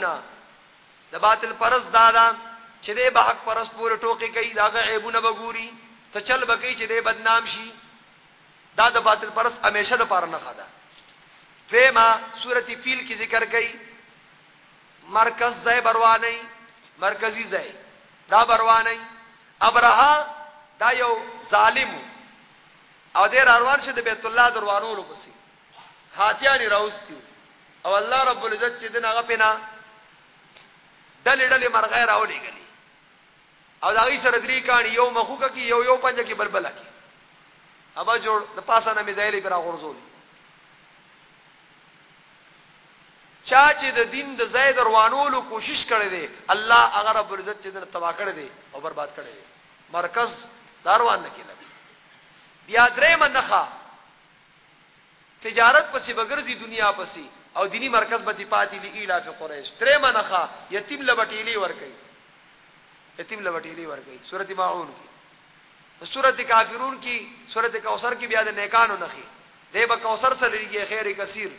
منا د باطل پرس دادا چې د به حق پرس پورې ټوکی کوي داغه عیبونه بګوري ته چل بکی چې د بدنام شي دا د باطل پرس همیشه د پاره نه خدا دیما سورتی فیل کی ذکر کړي مرکز ځای بروانی مرکزی ځای دا بروانی ابرها دا یو ظالم او د روان شه د بیت الله دروانو لپسې هاتیان یې راوستي وو او الله رب العزت چې دین هغه پنا ډلې ډلې مرغۍ راولېږلې او دا غي سره درې کاڼي یو مخوکه کې یو یو پنجه کې بلبله کې ابا جوړ د پاسه نه میزایلې پر غورځولې چا چې د دین د زید روانولو کوشش کړی دی الله هغه رب العزت چې دنه تبا کړی دی او برباد کړی دی مرکز داروان نه کېلم بیا درې منخه تجارت پسې به ګرځي دنيا پسې او ديني مرکز به دې پاتې لإيلاف قريش درېمه نښه يتيم له به ټېلې ورکوي يتيم له به ټېلې ورکوي سورت ماعون کې په سورت کافرون کې سورت کوثر کې بیا د نیکانو نښې دی به کوثر سره لري خیر کثیر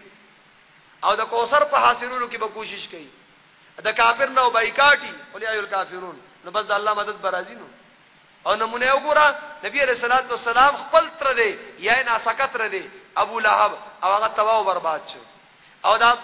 او د کوثر په حاصلولو کې به کوشش کوي د کافر نه بایکاټي اولیا الکافرون نو بس د الله مدد برازي نو او نمونه یې وګوره نبی علیه الصلاة والسلام خپل تره دی یا یې ناسکه تره دی ابولهب او هغه تباه او برباد شو او دا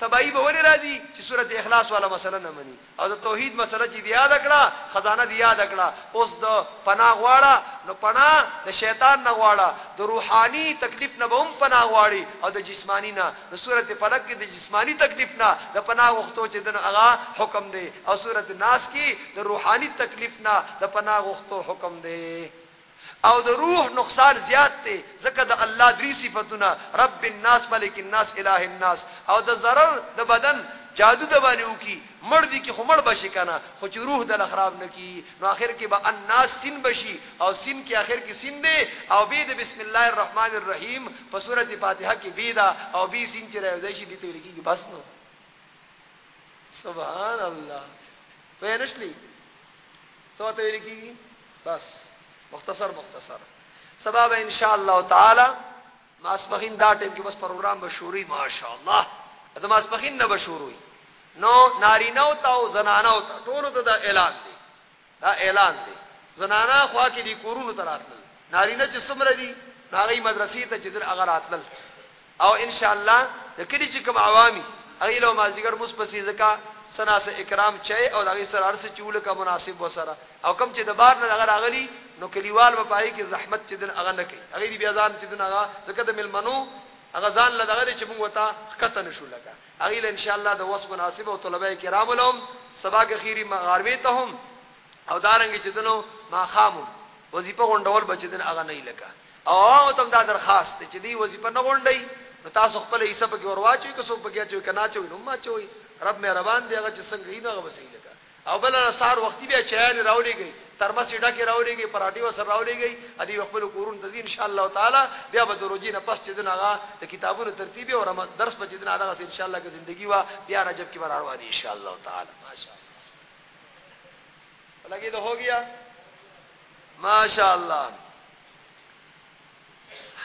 تباهي به ولې راځي چې سورت اخلاص والا مسله نه مني او د توحید مسله چې یاد کړه خزانه دی یاد کړه اوس د پناه غواړه نو پناه د شیطان نه غواړه د روحاني تکلیف نه به هم پناه غواړي او د جسمانی نه نو سورت فلق کې د جسمانی تکلیف نه د پناه وختو چې دنه هغه حکم دی او سورت ناس کې د روحاني تکلیف نه د پناه غوښتو حکم دی او د روح نقصان زیات دی ځکه د الله درې صفاتونه رب الناس ملک الناس اله الناس او د ضرر د بدن جادو د باندې وکي مړ دي کې خو مړ بشي کنه خو چې روح د خراب نکي نو اخر کې به الناس سین بشي او سین کې اخر کې سین دی او به د بسم الله الرحمن الرحیم په سورته فاتحه کې به دا او به سین چې راځي شي د تل کېږي بس نو سبحان الله په نشلی سو ته ویل کیږي بس مختصر مختصر سبب ان شاء الله تعالی ماسپخین دا ټیم کې بس پروګرام به شروعي ماشاء الله دا ماسپخین نه به شروعي نو نارینه او تا او زنانه او تا ټول ته دا اعلان دی دا اعلان دی زنانا خوا کې دي کورونو ته راتلل نارینه چې څومره دي هغه مدرسې ته چې دل هغه راتلل او ان شاء الله د کلی چې کوم عوامي هغه له مازیګر مس پسې زکا سنا سه اکرام چي او دغه سره ارسه چول کا مناسب وسره او کم چې د بار نه هغه راغلي نو کلیوال په پای کې زحمت چې دل هغه نه کوي هغه دي بیا ځان چې دل هغه زکه د ملمنو هغه ځان لدغه چې موږ وتا خکته نشو لګا هغوی له انشاءالله د وس مناسب او طلباء کرامو له هم سبا کښيري غارمې ته هم او دارنګه چې دنو ماښام هم وظیفه غونډول به چې دن هغه نه لکه او عوامو ته هم دا درخواست دی چې دوی وظیفه نه غونډوي نو تاسو خپله حصه پکې ور واچوئ که څوک پکې اچوي که نه اچوي نو هم مه اچوئ رب مهربان دی هغه چې څنګه وي نو هغه به صحیح لکه او بله ورځ سهار وختي بیا چایانې راولېږئ، ترمس یې ډکې راولېږئ، پراټې ورسره راولېږئ، ادي به خپلو کورونو ته ځي، ان شاء الله تعالی بیا به د روژې نه پس چې دنه هغه د کتابونو ترتیب وي او رم درس به چې دنه دغسې ان شاء الله که زندګي وه بیا رجب کې به راروان یو ان شاء الله تعالی. ماشاءالله په لګېدو هو ګیا ماشاءالله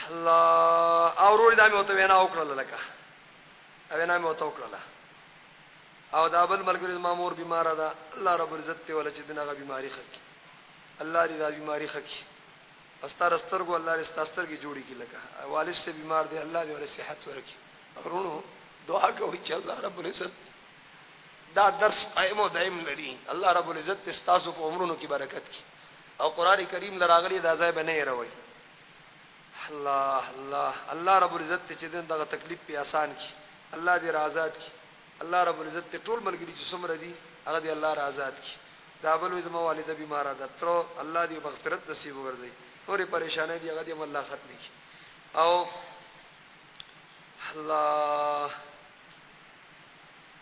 الله او ورور دا مې وته وینا وکړله لکه وینا مې وته وکړله او دا بل ملګری زما مور بیماره ده الله رب العزت ته ولا چې دنه غ بیماری ښه کی الله دې دا بیماری ښه کی استار استرګو الله دې ستاستر کې جوړی کی لکه والد سے بیمار دی الله دې ور صحت ورکی ورونو دعا کوي چې الله رب العزت دا درس قائم او دائم لري الله رب العزت استاسو په عمرونو کې برکت کی او قران کریم لراغلی دا ځای بنه روي الله الله الله رب العزت چې دغه تکلیف په آسان کی الله دې را آزاد کی الله رب العزت دې ټول ملګري چې څومره دي هغه دې الله رازاد کړي دا بل وې زما والده بیماره ده تر الله دې مغفرت نصیب وګرځي نورې پریشانې دي هغه دې الله ختم کړي او الله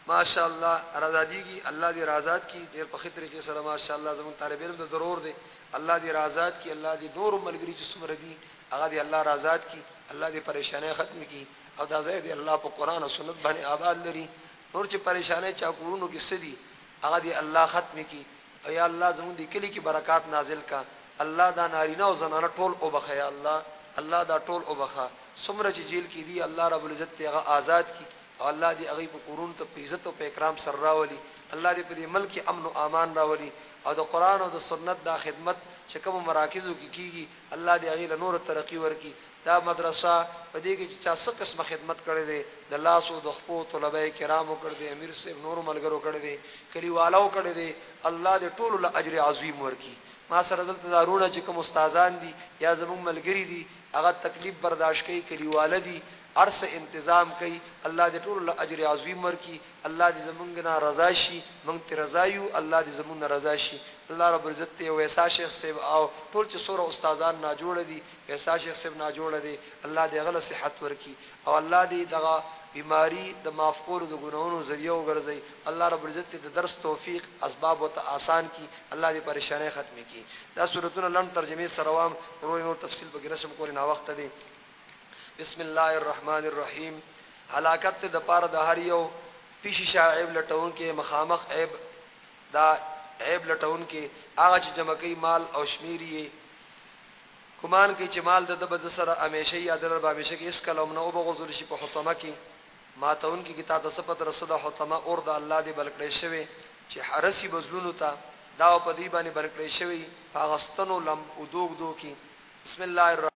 ماشاء الله رضا دیږي الله دې رازاد کړي ډېر په خطر کې سره ماشاء الله زمون طالب علم ته ضرور دي الله دې رازاد کړي الله دې نور ملګري چې څومره دي هغه دې الله رازاد کړي الله دې پریشانې ختم کړي او دا ځای دی الله په قران او سنت باندې آباد لري نور چې پریشانې چا کورونو کې سدي هغه دی الله ختم کی او یا الله زموږ دی کلی کې برکات نازل کا الله دا نارینه او زنانه ټول او بخیا الله الله دا ټول او بخا سمره چې جیل کې دی الله رب العزت ته هغه آزاد کی او الله دې هغه په قرون ته په عزت او په اکرام سره راولي الله دې په دې ملک امن او امان راولي او د قران او د سنت دا خدمت چې کوم مراکزو کې کیږي الله دی هغی له نور ترقی ورکی دا مدرسه په دی کی چی چا څه قسم خدمت کړی دی د لاس او د خپو طلبه کرامو کړی دی امیر صاحب نور ملګرو کړی دی کلی والو کړی دی الله دی ټول له اجر عظیم ورکی ما سره دلته دا رونه چې کوم استادان دي یا زموږ ملګری دي هغه تکلیف برداشت کوي کلیواله دي ارس انتظام کوي الله دې ټول له اجر عظیم ورکي الله دی زمونږ نه رضا شی مونږ تی رضا یو الله دی زمونږ نه رضا شی الله رب العزت ته ویسا شیخ صیب او ټول چه سوره استادان ناجوړه دی ویسا شیخ صیب ناجوړه دی الله دی غله صحت ورکی او الله دی دغه بیماری د معاف کولو د ګناهونو ذریعہ وګرځي الله رب العزت ته د درس توفیق اسباب او ته آسان کی الله دی پریشانه ختم کی دا سورتونه لم ترجمه سروام ورو نور تفصیل بګرشم کول نه وخت دی بسم الله الرحمن الرحیم هلاکت ته د پاره د هر یو پیشي شاعب لټون کې مخامخ عیب دا عیب لټون کې هغه چې جمع کوي مال او شمیري کومان کې چې مال د دبز سره همیشه یا د رب همیشه کې اس کلم نه او بغرزل شي په حطمه کې ماتون کې کتا د صفت رسد حطمه اور د الله دې بلکړې شوی چې حرسي بزلونو ته دا په دې باندې بلکړې شوی هغه ستنو لم او دوګ دوکي بسم الله الرحمن